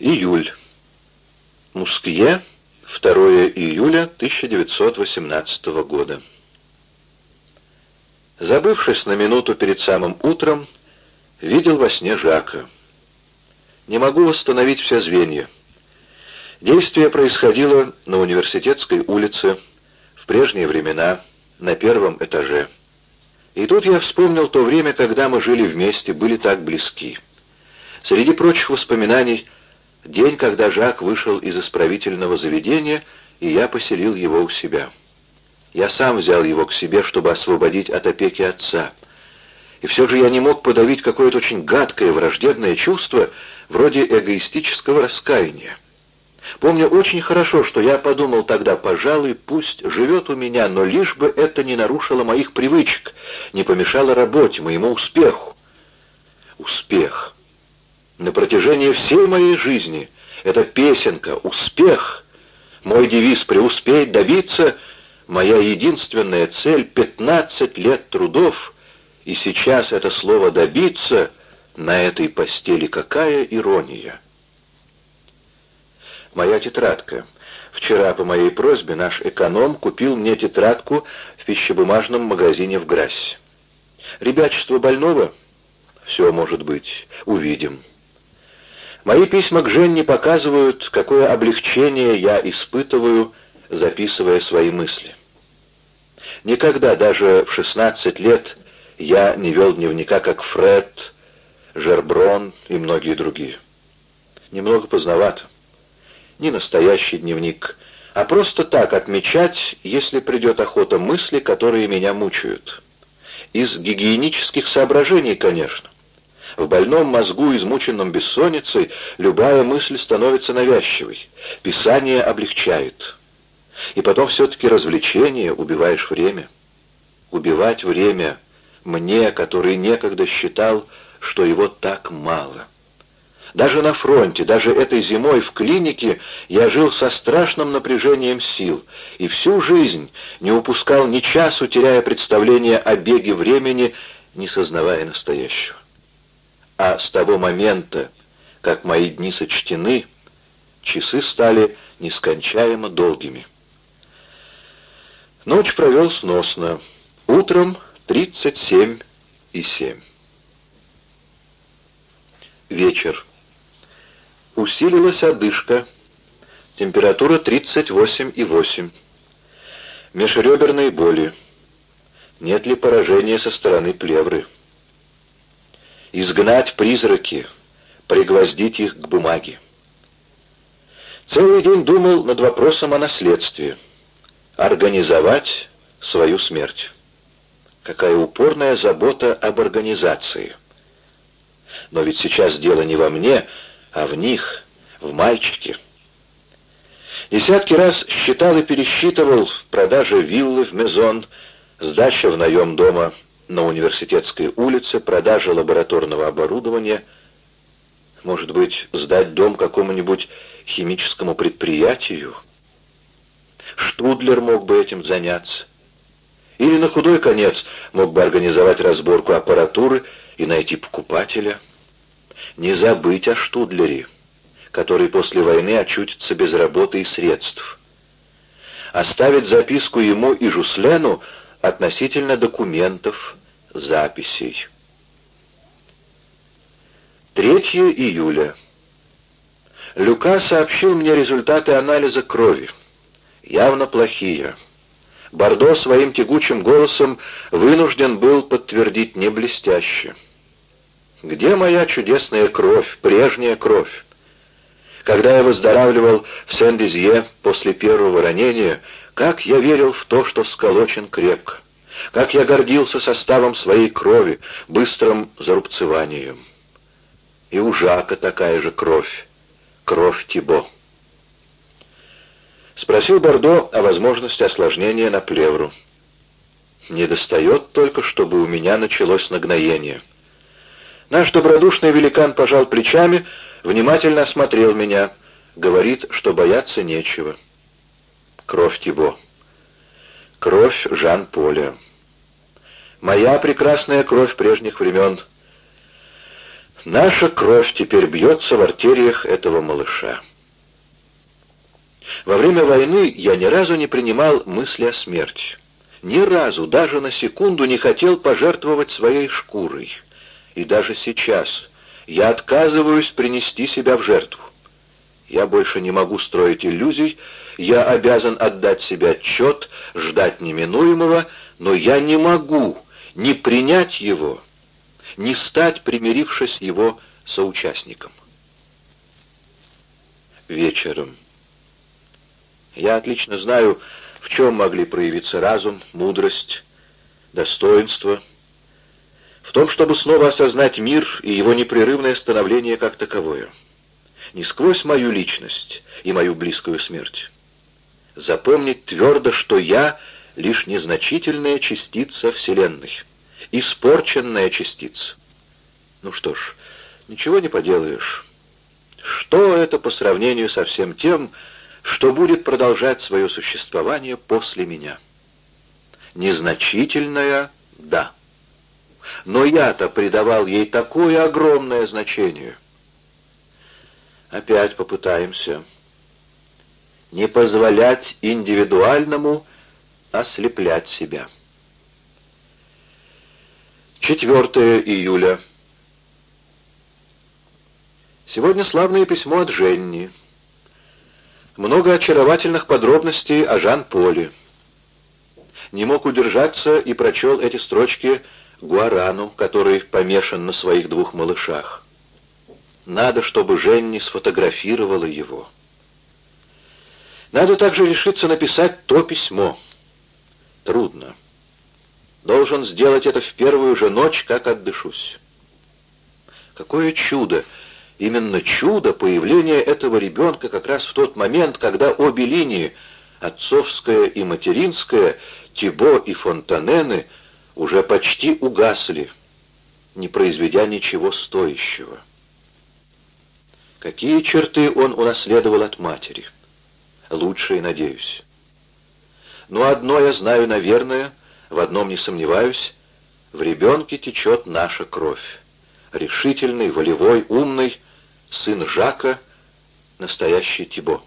Июль. Мускье, 2 июля 1918 года. Забывшись на минуту перед самым утром, видел во сне Жака. Не могу восстановить все звенья. Действие происходило на университетской улице, в прежние времена, на первом этаже. И тут я вспомнил то время, когда мы жили вместе, были так близки. Среди прочих воспоминаний — День, когда Жак вышел из исправительного заведения, и я поселил его у себя. Я сам взял его к себе, чтобы освободить от опеки отца. И все же я не мог подавить какое-то очень гадкое, враждебное чувство, вроде эгоистического раскаяния. Помню очень хорошо, что я подумал тогда, пожалуй, пусть живет у меня, но лишь бы это не нарушило моих привычек, не помешало работе, моему успеху. Успех. На протяжении всей моей жизни эта песенка «Успех», мой девиз «Преуспеть, добиться», моя единственная цель — 15 лет трудов, и сейчас это слово «добиться» на этой постели какая ирония. Моя тетрадка. Вчера по моей просьбе наш эконом купил мне тетрадку в пищебумажном магазине в Грассе. Ребячество больного? Все может быть. Увидим. Мои письма к Женне показывают, какое облегчение я испытываю, записывая свои мысли. Никогда, даже в 16 лет, я не вел дневника, как Фред, Жерброн и многие другие. Немного поздновато. Не настоящий дневник, а просто так отмечать, если придет охота мысли, которые меня мучают. Из гигиенических соображений, конечно. В больном мозгу, измученном бессонницей, любая мысль становится навязчивой. Писание облегчает. И потом все-таки развлечение, убиваешь время. Убивать время мне, который некогда считал, что его так мало. Даже на фронте, даже этой зимой в клинике я жил со страшным напряжением сил и всю жизнь не упускал ни часу, теряя представление о беге времени, не сознавая настоящего а с того момента, как мои дни сочтены, часы стали нескончаемо долгими. Ночь провел сносно. Утром 37 и 7. Вечер. Усилилась одышка. Температура 38 и 8. Межреберные боли. Нет ли поражения со стороны плевры? Изгнать призраки, пригвоздить их к бумаге. Целый день думал над вопросом о наследстве. Организовать свою смерть. Какая упорная забота об организации. Но ведь сейчас дело не во мне, а в них, в мальчике. Десятки раз считал и пересчитывал продажа виллы в Мезон, сдача в наем дома на университетской улице, продажа лабораторного оборудования, может быть, сдать дом какому-нибудь химическому предприятию. Штудлер мог бы этим заняться. Или на худой конец мог бы организовать разборку аппаратуры и найти покупателя. Не забыть о Штудлере, который после войны очутится без работы и средств. Оставить записку ему и Жуслену относительно документов, записей. 3 июля. Люка сообщил мне результаты анализа крови. Явно плохие. Бордо своим тягучим голосом вынужден был подтвердить не блестяще. Где моя чудесная кровь, прежняя кровь? Когда я выздоравливал в Сен-Дизье после первого ранения, как я верил в то, что сколочен крепко. Как я гордился составом своей крови, быстрым зарубцеванием. И у Жака такая же кровь, кровь Тибо. Спросил Бордо о возможности осложнения на плевру. Не достает только, чтобы у меня началось нагноение. Наш добродушный великан пожал плечами, внимательно осмотрел меня, говорит, что бояться нечего. Кровь Тибо. Кровь Жан-Поля. Моя прекрасная кровь прежних времен. Наша кровь теперь бьется в артериях этого малыша. Во время войны я ни разу не принимал мысли о смерти. Ни разу, даже на секунду не хотел пожертвовать своей шкурой. И даже сейчас я отказываюсь принести себя в жертву. Я больше не могу строить иллюзий, я обязан отдать себе отчет, ждать неминуемого, но я не могу не принять его, не стать, примирившись его соучастником. Вечером. Я отлично знаю, в чем могли проявиться разум, мудрость, достоинство. В том, чтобы снова осознать мир и его непрерывное становление как таковое. Не сквозь мою личность и мою близкую смерть. Запомнить твердо, что я — лишь незначительная частица Вселенной, испорченная частица. Ну что ж, ничего не поделаешь. Что это по сравнению со всем тем, что будет продолжать свое существование после меня? Незначительное — да. Но я-то придавал ей такое огромное значение. Опять попытаемся. Не позволять индивидуальному ослеплять себя. 4 июля. Сегодня славное письмо от Женни. Много очаровательных подробностей о Жан-Поле. Не мог удержаться и прочел эти строчки Гуарану, который помешан на своих двух малышах. Надо, чтобы Женни сфотографировала его. Надо также решиться написать то письмо. Трудно. Должен сделать это в первую же ночь, как отдышусь. Какое чудо! Именно чудо появления этого ребенка как раз в тот момент, когда обе линии, отцовская и материнская, Тибо и Фонтанены, уже почти угасли, не произведя ничего стоящего. Какие черты он унаследовал от матери? Лучшие, надеюсь. Но одно я знаю, наверное, в одном не сомневаюсь, в ребенке течет наша кровь. Решительный, волевой, умный, сын Жака, настоящий Тибо.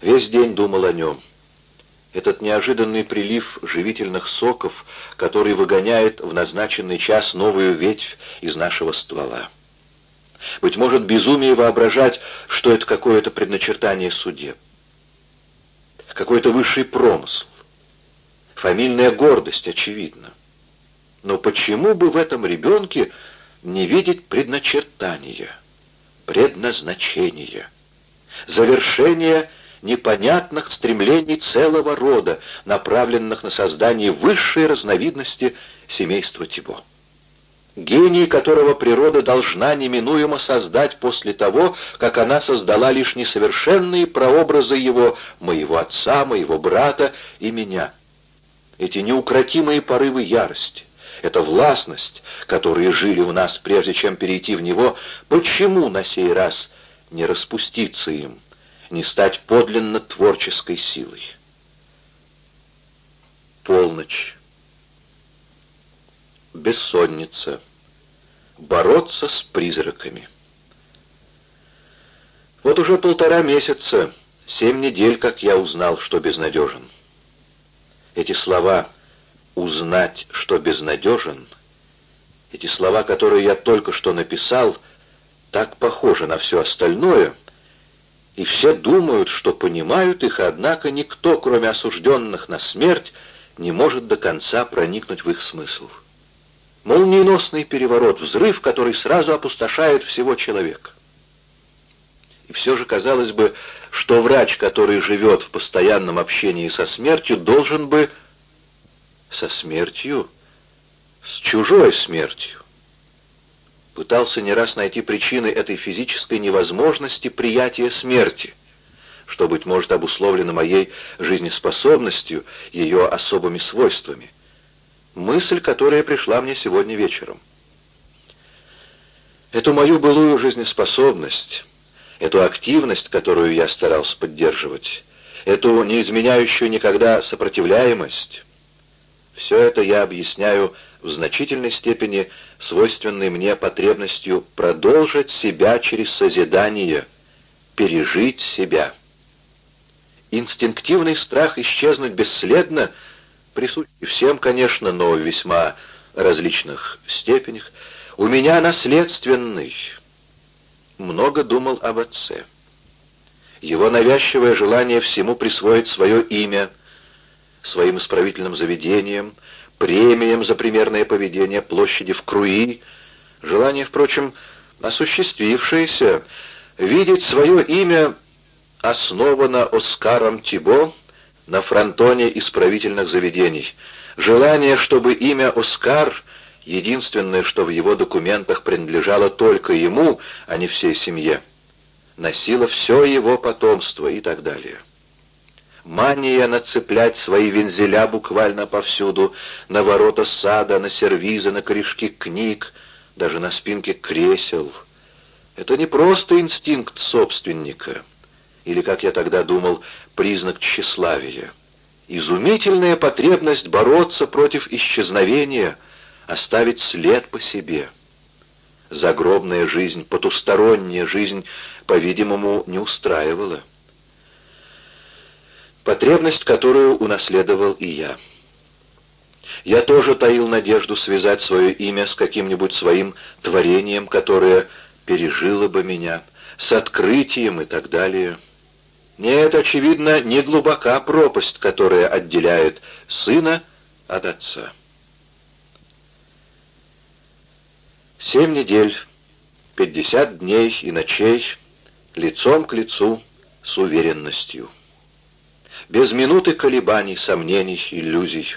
Весь день думал о нем. Этот неожиданный прилив живительных соков, который выгоняет в назначенный час новую ветвь из нашего ствола. Быть может, безумие воображать, что это какое-то предначертание судеб. Какой-то высший промысл. Фамильная гордость, очевидно. Но почему бы в этом ребенке не видеть предначертания, предназначения, завершения непонятных стремлений целого рода, направленных на создание высшей разновидности семейства Тибо? гений которого природа должна неминуемо создать после того, как она создала лишь несовершенные прообразы его, моего отца, моего брата и меня. Эти неукротимые порывы ярости, эта властность, которые жили в нас, прежде чем перейти в него, почему на сей раз не распуститься им, не стать подлинно творческой силой? Полночь. Бессонница. Бороться с призраками. Вот уже полтора месяца, семь недель, как я узнал, что безнадежен. Эти слова узнать, что безнадежен, эти слова, которые я только что написал, так похожи на все остальное, и все думают, что понимают их, однако никто, кроме осужденных на смерть, не может до конца проникнуть в их смысл. Молниеносный переворот, взрыв, который сразу опустошает всего человека. И все же казалось бы, что врач, который живет в постоянном общении со смертью, должен бы со смертью, с чужой смертью. Пытался не раз найти причины этой физической невозможности приятия смерти, что, быть может, обусловлено моей жизнеспособностью, ее особыми свойствами. Мысль, которая пришла мне сегодня вечером. Эту мою былую жизнеспособность, эту активность, которую я старался поддерживать, эту неизменяющую никогда сопротивляемость, все это я объясняю в значительной степени свойственной мне потребностью продолжить себя через созидание, пережить себя. Инстинктивный страх исчезнуть бесследно, присущий всем, конечно, но в весьма различных степенях, у меня наследственный. Много думал об отце. Его навязчивое желание всему присвоить свое имя, своим исправительным заведениям, премиям за примерное поведение, площади в Круи, желание, впрочем, осуществившееся, видеть свое имя основано Оскаром Тибо на фронтоне исправительных заведений, желание, чтобы имя Оскар, единственное, что в его документах принадлежало только ему, а не всей семье, носило все его потомство и так далее. Мания нацеплять свои вензеля буквально повсюду, на ворота сада, на сервизы, на корешки книг, даже на спинке кресел. Это не просто инстинкт собственника, или, как я тогда думал, признак тщеславия. Изумительная потребность бороться против исчезновения, оставить след по себе — Загробная жизнь, потусторонняя жизнь, по-видимому, не устраивала. Потребность, которую унаследовал и я. Я тоже таил надежду связать свое имя с каким-нибудь своим творением, которое пережило бы меня, с открытием и так далее. Нет, очевидно, не глубока пропасть, которая отделяет сына от отца. Семь недель, пятьдесят дней и ночей, лицом к лицу, с уверенностью. Без минуты колебаний, сомнений, иллюзий.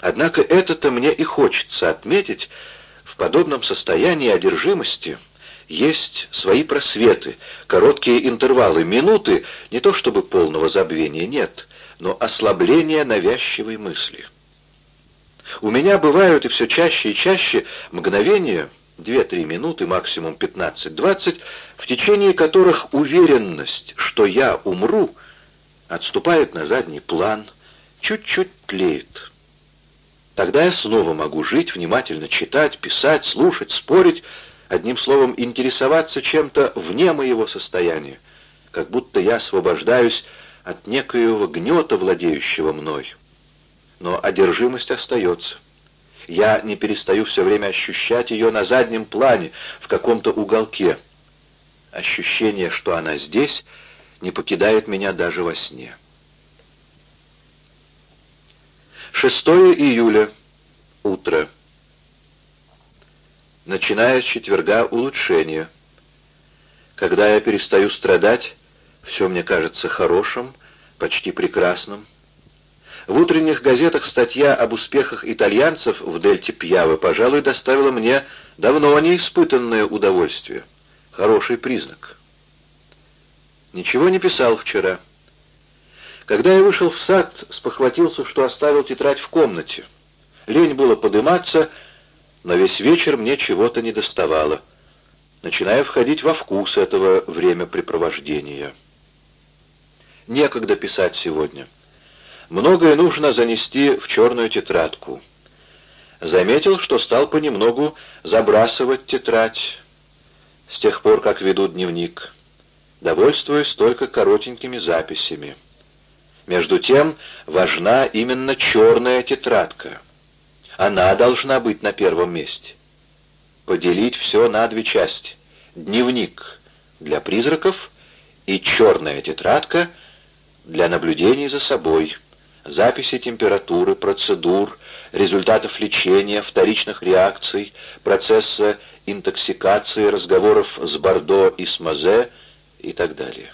Однако это-то мне и хочется отметить, в подобном состоянии одержимости есть свои просветы, короткие интервалы, минуты, не то чтобы полного забвения нет, но ослабления навязчивой мысли. У меня бывают и все чаще и чаще мгновения, 2-3 минуты, максимум 15-20, в течение которых уверенность, что я умру, отступает на задний план, чуть-чуть тлеет. Тогда я снова могу жить, внимательно читать, писать, слушать, спорить, одним словом, интересоваться чем-то вне моего состояния, как будто я освобождаюсь от некоего гнета, владеющего мной но одержимость остается. Я не перестаю все время ощущать ее на заднем плане, в каком-то уголке. Ощущение, что она здесь, не покидает меня даже во сне. 6 июля. Утро. Начиная с четверга улучшение. Когда я перестаю страдать, все мне кажется хорошим, почти прекрасным. В утренних газетах статья об успехах итальянцев в дельте Пьявы, пожалуй, доставила мне давно неиспытанное удовольствие. Хороший признак. Ничего не писал вчера. Когда я вышел в сад, спохватился, что оставил тетрадь в комнате. Лень было подыматься, но весь вечер мне чего-то не доставало. Начинаю входить во вкус этого времяпрепровождения. Некогда писать сегодня. Многое нужно занести в черную тетрадку. Заметил, что стал понемногу забрасывать тетрадь с тех пор, как веду дневник. Довольствуюсь только коротенькими записями. Между тем, важна именно черная тетрадка. Она должна быть на первом месте. Поделить все на две части. Дневник для призраков и черная тетрадка для наблюдений за собой записи температуры, процедур, результатов лечения, вторичных реакций, процесса интоксикации, разговоров с Бордо и с Мазе и так далее.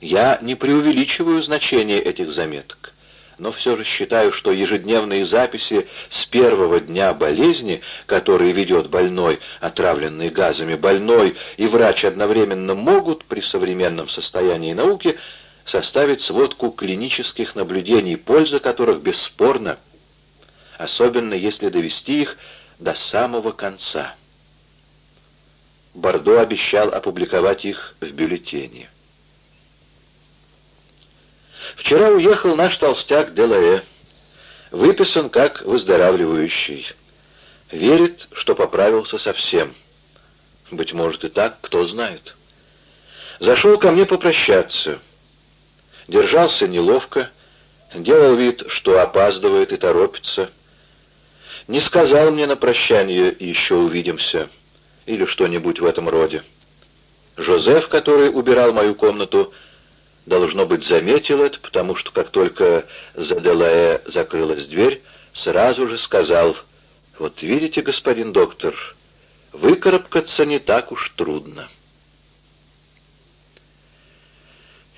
Я не преувеличиваю значение этих заметок, но все же считаю, что ежедневные записи с первого дня болезни, которые ведет больной, отравленный газами больной и врач одновременно могут при современном состоянии науки – составить сводку клинических наблюдений, польза которых бесспорна, особенно если довести их до самого конца. Бордо обещал опубликовать их в бюллетене. Вчера уехал наш толстяк Делае. Выписан как выздоравливающий. Верит, что поправился совсем. Быть может и так, кто знает. Зашел ко мне попрощаться. Держался неловко, делал вид, что опаздывает и торопится. Не сказал мне на прощание «еще увидимся» или что-нибудь в этом роде. Жозеф, который убирал мою комнату, должно быть, заметил это, потому что как только за Делае закрылась дверь, сразу же сказал, «Вот видите, господин доктор, выкарабкаться не так уж трудно».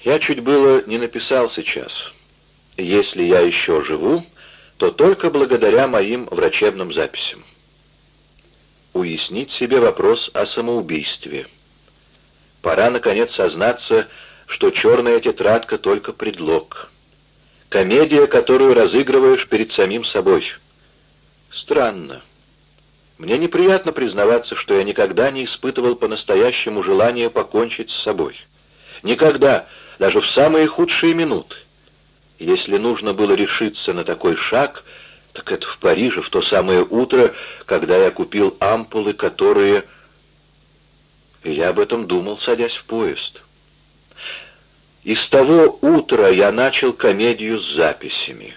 Я чуть было не написал сейчас. Если я еще живу, то только благодаря моим врачебным записям. Уяснить себе вопрос о самоубийстве. Пора, наконец, сознаться, что черная тетрадка — только предлог. Комедия, которую разыгрываешь перед самим собой. Странно. Мне неприятно признаваться, что я никогда не испытывал по-настоящему желания покончить с собой. Никогда, даже в самые худшие минуты. Если нужно было решиться на такой шаг, так это в Париже, в то самое утро, когда я купил ампулы, которые... Я об этом думал, садясь в поезд. И с того утра я начал комедию с записями.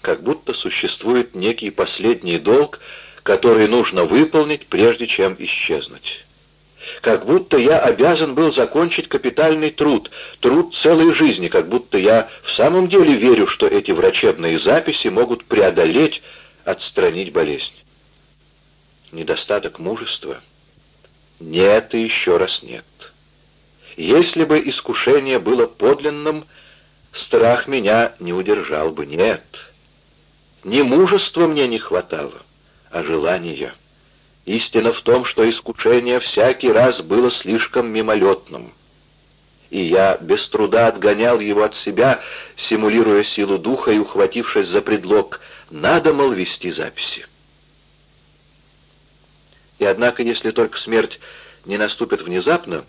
Как будто существует некий последний долг, который нужно выполнить, прежде чем исчезнуть как будто я обязан был закончить капитальный труд, труд целой жизни, как будто я в самом деле верю, что эти врачебные записи могут преодолеть, отстранить болезнь. Недостаток мужества? Нет и еще раз нет. Если бы искушение было подлинным, страх меня не удержал бы. Нет. Не мужества мне не хватало, а желания. Истина в том, что искушение всякий раз было слишком мимолетным. И я без труда отгонял его от себя, симулируя силу духа и ухватившись за предлог «надо, мол, вести записи». И однако, если только смерть не наступит внезапно,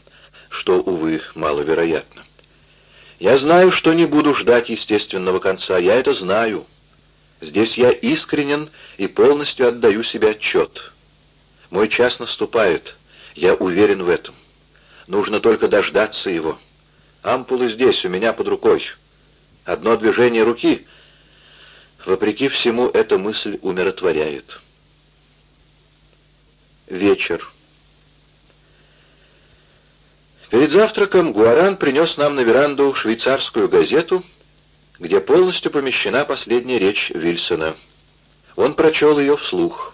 что, увы, маловероятно, я знаю, что не буду ждать естественного конца, я это знаю. Здесь я искренен и полностью отдаю себе отчет. Мой час наступает, я уверен в этом. Нужно только дождаться его. Ампулы здесь, у меня под рукой. Одно движение руки, вопреки всему, эта мысль умиротворяет. Вечер. Перед завтраком Гуаран принес нам на веранду швейцарскую газету, где полностью помещена последняя речь Вильсона. Он прочел ее вслух.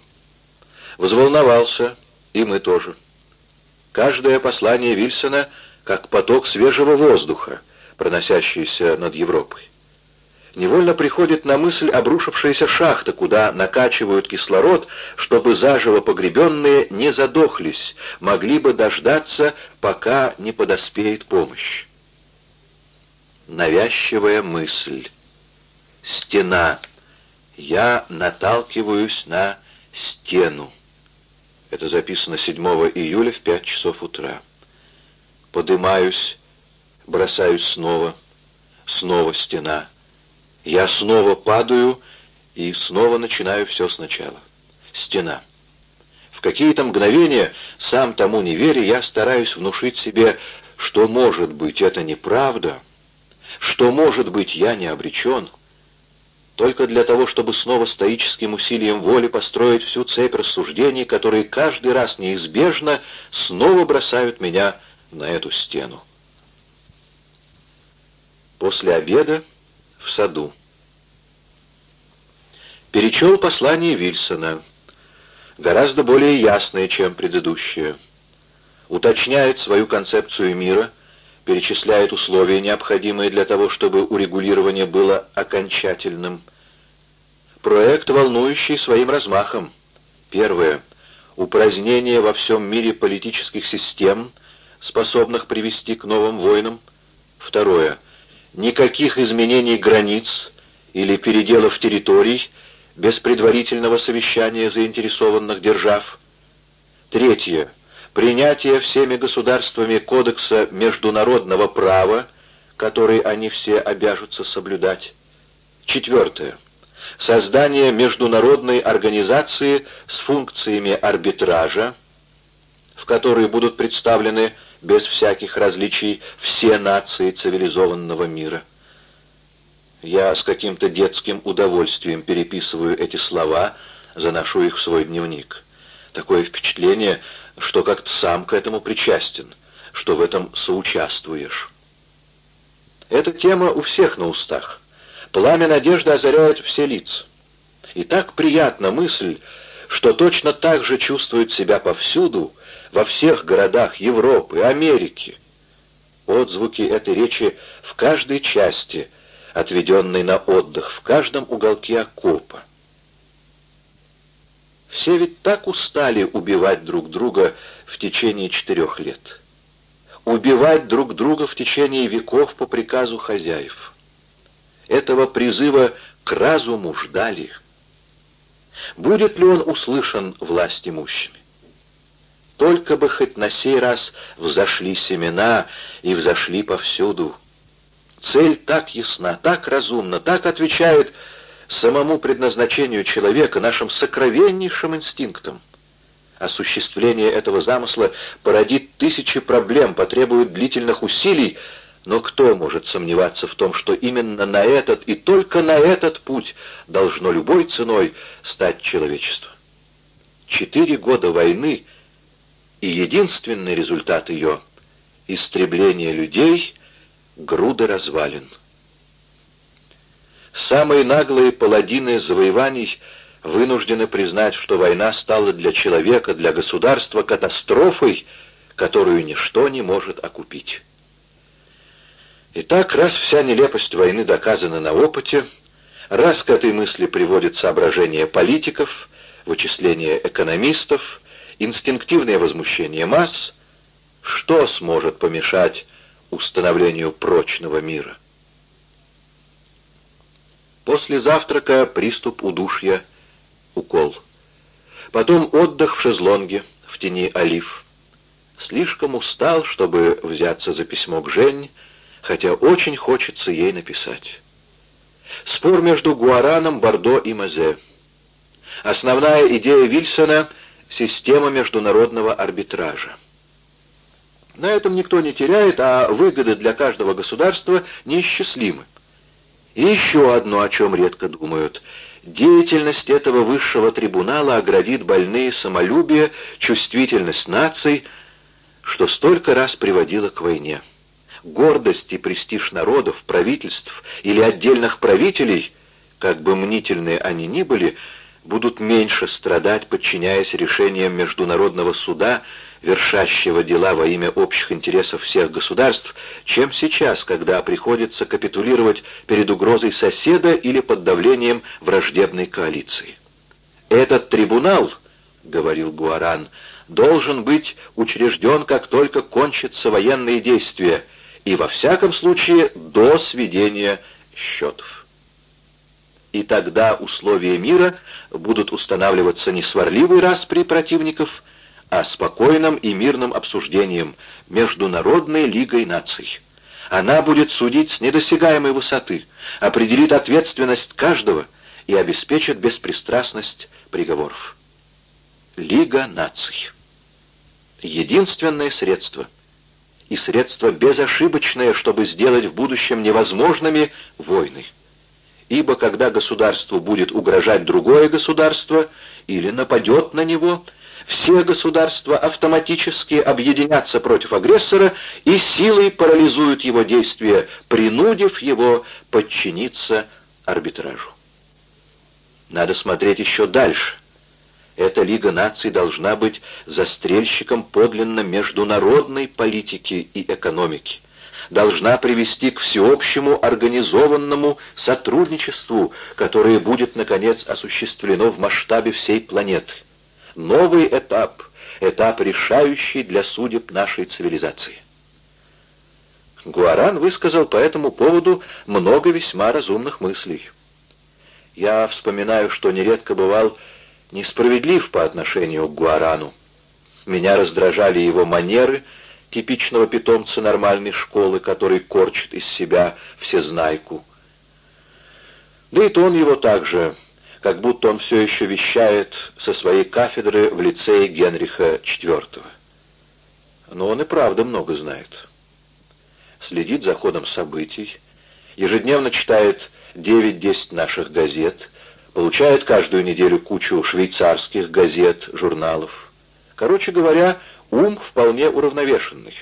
Взволновался, и мы тоже. Каждое послание Вильсона как поток свежего воздуха, проносящийся над Европой. Невольно приходит на мысль обрушившаяся шахта, куда накачивают кислород, чтобы заживо погребенные не задохлись, могли бы дождаться, пока не подоспеет помощь. Навязчивая мысль. Стена. Я наталкиваюсь на стену. Это записано 7 июля в 5 часов утра. Подымаюсь, бросаюсь снова, снова стена. Я снова падаю и снова начинаю все сначала. Стена. В какие-то мгновения, сам тому не веря, я стараюсь внушить себе, что, может быть, это неправда, что, может быть, я не обречен только для того, чтобы снова стоическим усилием воли построить всю цепь рассуждений, которые каждый раз неизбежно снова бросают меня на эту стену. После обеда в саду. Перечел послание Вильсона, гораздо более ясное, чем предыдущее. Уточняет свою концепцию мира — перечисляет условия, необходимые для того, чтобы урегулирование было окончательным. Проект, волнующий своим размахом. Первое. Упразднение во всем мире политических систем, способных привести к новым войнам. Второе. Никаких изменений границ или переделов территорий без предварительного совещания заинтересованных держав. Третье принятие всеми государствами кодекса международного права, который они все обяжутся соблюдать. Четвертое. создание международной организации с функциями арбитража, в которой будут представлены без всяких различий все нации цивилизованного мира. Я с каким-то детским удовольствием переписываю эти слова, заношу их в свой дневник. Такое впечатление, что как-то сам к этому причастен, что в этом соучаствуешь. Эта тема у всех на устах. Пламя надежды озаряет все лица. И так приятна мысль, что точно так же чувствует себя повсюду, во всех городах Европы, Америки. Отзвуки этой речи в каждой части, отведенной на отдых, в каждом уголке окопа. Все ведь так устали убивать друг друга в течение четырех лет. Убивать друг друга в течение веков по приказу хозяев. Этого призыва к разуму ждали. Будет ли он услышан власть имущими? Только бы хоть на сей раз взошли семена и взошли повсюду. Цель так ясна, так разумна, так отвечает самому предназначению человека, нашим сокровеннейшим инстинктам. Осуществление этого замысла породит тысячи проблем, потребует длительных усилий, но кто может сомневаться в том, что именно на этот и только на этот путь должно любой ценой стать человечество? Четыре года войны и единственный результат ее — истребление людей, груды развалин. Самые наглые паладины завоеваний вынуждены признать, что война стала для человека, для государства катастрофой, которую ничто не может окупить. Итак, раз вся нелепость войны доказана на опыте, раз к этой мысли приводит соображение политиков, вычисления экономистов, инстинктивное возмущение масс, что сможет помешать установлению прочного мира? После завтрака приступ удушья, укол. Потом отдых в шезлонге, в тени олив. Слишком устал, чтобы взяться за письмо к Жень, хотя очень хочется ей написать. Спор между Гуараном, Бордо и Мазе. Основная идея Вильсона — система международного арбитража. На этом никто не теряет, а выгоды для каждого государства неисчислимы. И еще одно, о чем редко думают. Деятельность этого высшего трибунала оградит больные самолюбие, чувствительность наций, что столько раз приводило к войне. Гордость и престиж народов, правительств или отдельных правителей, как бы мнительные они ни были, будут меньше страдать, подчиняясь решениям Международного суда, вершащего дела во имя общих интересов всех государств, чем сейчас, когда приходится капитулировать перед угрозой соседа или под давлением враждебной коалиции. «Этот трибунал, — говорил Гуаран, — должен быть учрежден, как только кончатся военные действия, и во всяком случае до сведения счетов. И тогда условия мира будут устанавливаться не сварливой распри противников, а спокойным и мирным обсуждением Международной Лигой Наций. Она будет судить с недосягаемой высоты, определит ответственность каждого и обеспечит беспристрастность приговоров. Лига Наций. Единственное средство. И средство безошибочное, чтобы сделать в будущем невозможными войны. Ибо когда государству будет угрожать другое государство или нападет на него – все государства автоматически объединятся против агрессора и силой парализуют его действия, принудив его подчиниться арбитражу. Надо смотреть еще дальше. Эта Лига наций должна быть застрельщиком подлинно международной политики и экономики. Должна привести к всеобщему организованному сотрудничеству, которое будет, наконец, осуществлено в масштабе всей планеты новый этап, этап решающий для судеб нашей цивилизации. Гуаран высказал по этому поводу много весьма разумных мыслей. Я вспоминаю, что нередко бывал несправедлив по отношению к Гуарану. Меня раздражали его манеры, типичного питомца нормальной школы, который корчит из себя всезнайку. Да и тон его также, как будто он все еще вещает со своей кафедры в лицее Генриха IV. Но он и правда много знает. Следит за ходом событий, ежедневно читает 9-10 наших газет, получает каждую неделю кучу швейцарских газет, журналов. Короче говоря, ум вполне уравновешенный.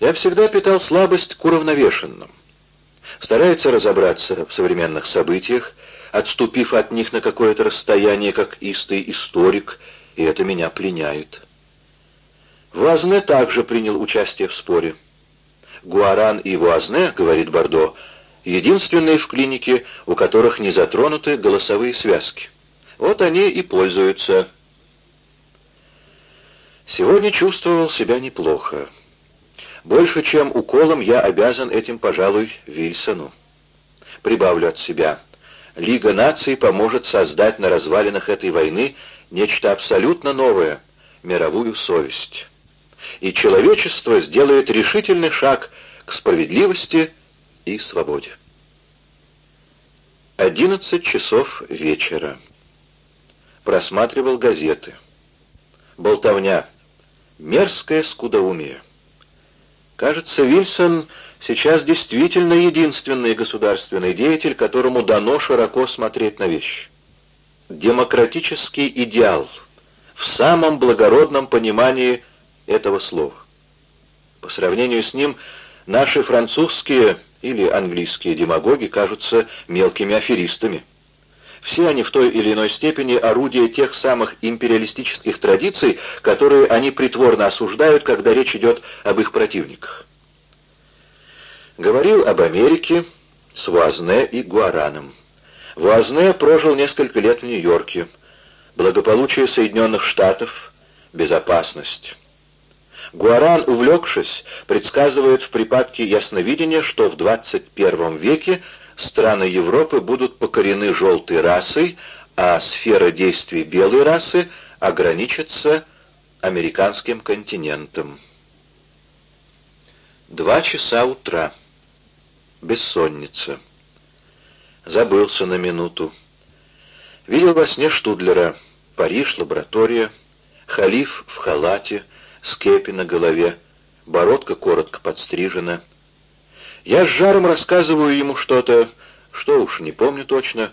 Я всегда питал слабость к уравновешенным. Старается разобраться в современных событиях, отступив от них на какое-то расстояние, как истый историк, и это меня пленяет. Вуазне также принял участие в споре. Гуаран и Вуазне, говорит Бордо, единственные в клинике, у которых не затронуты голосовые связки. Вот они и пользуются. Сегодня чувствовал себя неплохо. Больше, чем уколом, я обязан этим, пожалуй, Вильсону. Прибавлю от себя. Лига наций поможет создать на развалинах этой войны нечто абсолютно новое — мировую совесть. И человечество сделает решительный шаг к справедливости и свободе. Одиннадцать часов вечера. Просматривал газеты. Болтовня. Мерзкое скудоумие. Кажется, Вильсон сейчас действительно единственный государственный деятель, которому дано широко смотреть на вещи. Демократический идеал в самом благородном понимании этого слова. По сравнению с ним наши французские или английские демагоги кажутся мелкими аферистами. Все они в той или иной степени орудия тех самых империалистических традиций, которые они притворно осуждают, когда речь идет об их противниках. Говорил об Америке с Вуазне и Гуараном. Вуазне прожил несколько лет в Нью-Йорке. Благополучие Соединенных Штатов, безопасность. Гуаран, увлекшись, предсказывает в припадке ясновидения, что в 21 веке страны Европы будут покорены желтой расой, а сфера действий белой расы ограничится американским континентом. Два часа утра. Бессонница. Забылся на минуту. Видел во сне Штудлера. Париж, лаборатория. Халиф в халате, с кепи на голове, бородка коротко подстрижена. Я с жаром рассказываю ему что-то, что уж не помню точно,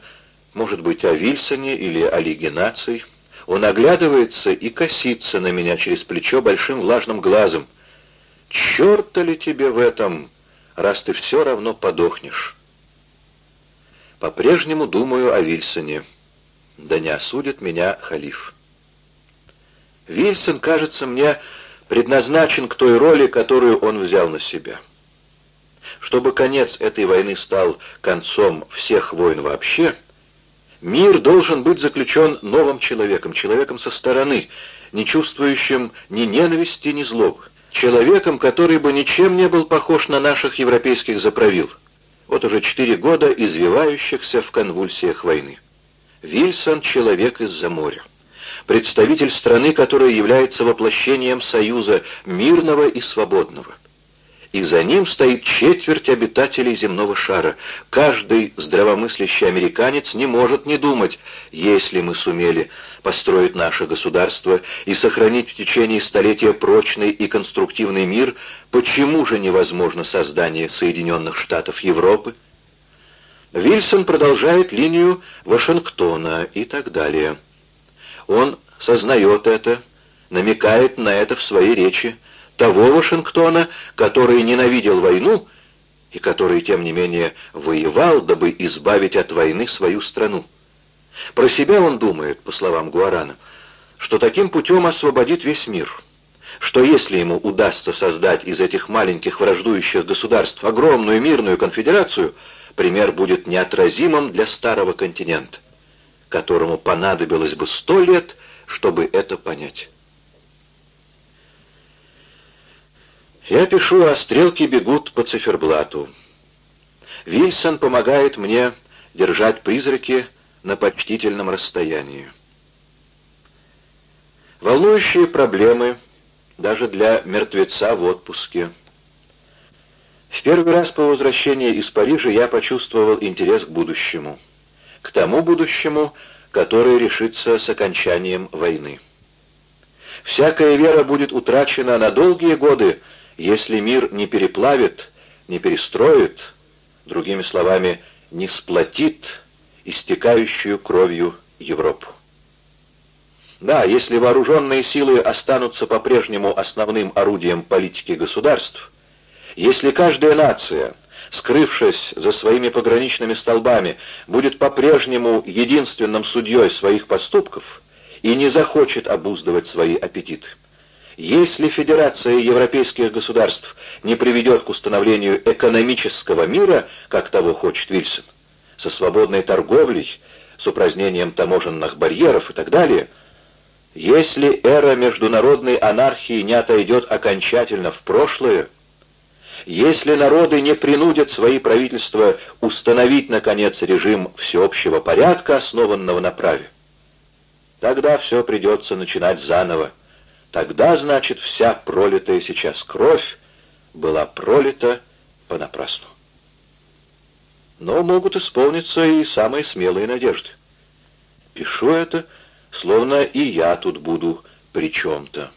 может быть, о Вильсоне или о Лиге наций. Он оглядывается и косится на меня через плечо большим влажным глазом. «Черта ли тебе в этом, раз ты все равно подохнешь?» По-прежнему думаю о Вильсоне. Да не осудит меня халиф. Вильсон, кажется мне, предназначен к той роли, которую он взял на себя. Чтобы конец этой войны стал концом всех войн вообще, мир должен быть заключен новым человеком, человеком со стороны, не чувствующим ни ненависти, ни злобы, человеком, который бы ничем не был похож на наших европейских заправил, вот уже четыре года извивающихся в конвульсиях войны. Вильсон — человек из-за моря представитель страны, которая является воплощением союза мирного и свободного. И за ним стоит четверть обитателей земного шара. Каждый здравомыслящий американец не может не думать, если мы сумели построить наше государство и сохранить в течение столетия прочный и конструктивный мир, почему же невозможно создание Соединенных Штатов Европы? Вильсон продолжает линию Вашингтона и так далее. Он сознает это, намекает на это в своей речи, того Вашингтона, который ненавидел войну и который, тем не менее, воевал, дабы избавить от войны свою страну. Про себя он думает, по словам Гуарана, что таким путем освободит весь мир, что если ему удастся создать из этих маленьких враждующих государств огромную мирную конфедерацию, пример будет неотразимым для старого континента которому понадобилось бы сто лет, чтобы это понять. Я пишу, а стрелки бегут по циферблату. Вильсон помогает мне держать призраки на почтительном расстоянии. Волнующие проблемы даже для мертвеца в отпуске. В первый раз по возвращении из Парижа я почувствовал интерес к будущему. к тому будущему, которое решится с окончанием войны. Всякая вера будет утрачена на долгие годы, если мир не переплавит, не перестроит, другими словами, не сплотит истекающую кровью Европу. Да, если вооруженные силы останутся по-прежнему основным орудием политики государств, если каждая нация, скрывшись за своими пограничными столбами, будет по-прежнему единственным судьей своих поступков и не захочет обуздывать свои аппетиты, если Федерация европейских государств не приведет к установлению экономического мира, как того хочет Вильсон, со свободной торговлей, с упразднением таможенных барьеров и так далее, если эра международной анархии не отойдет окончательно в прошлое, если народы не принудят свои правительства установить, наконец, режим всеобщего порядка, основанного на праве, тогда все придется начинать заново. Тогда, значит, вся пролитая сейчас кровь была пролита понапрасну. Но могут исполниться и самые смелые надежды. Пишу это, словно и я тут буду при чем-то.